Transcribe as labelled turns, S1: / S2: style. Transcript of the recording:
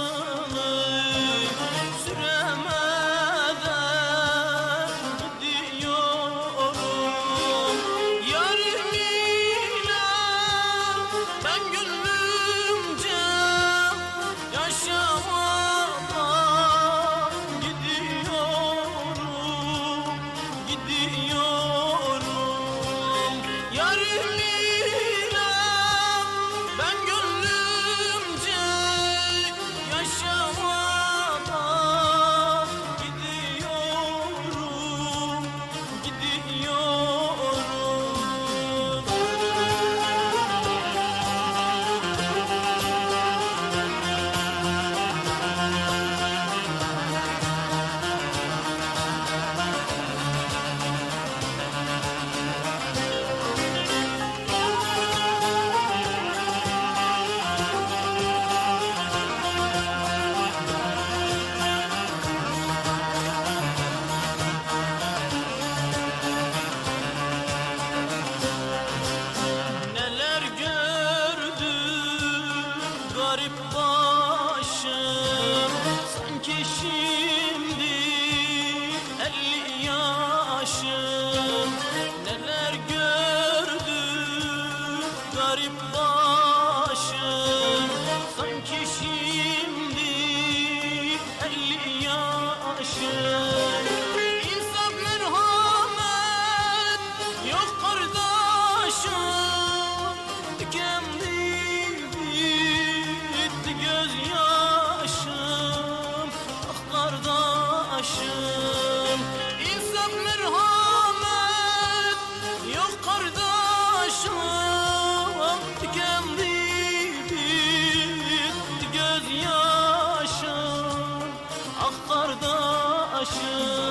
S1: canım garip başım Sanki şimdi aşık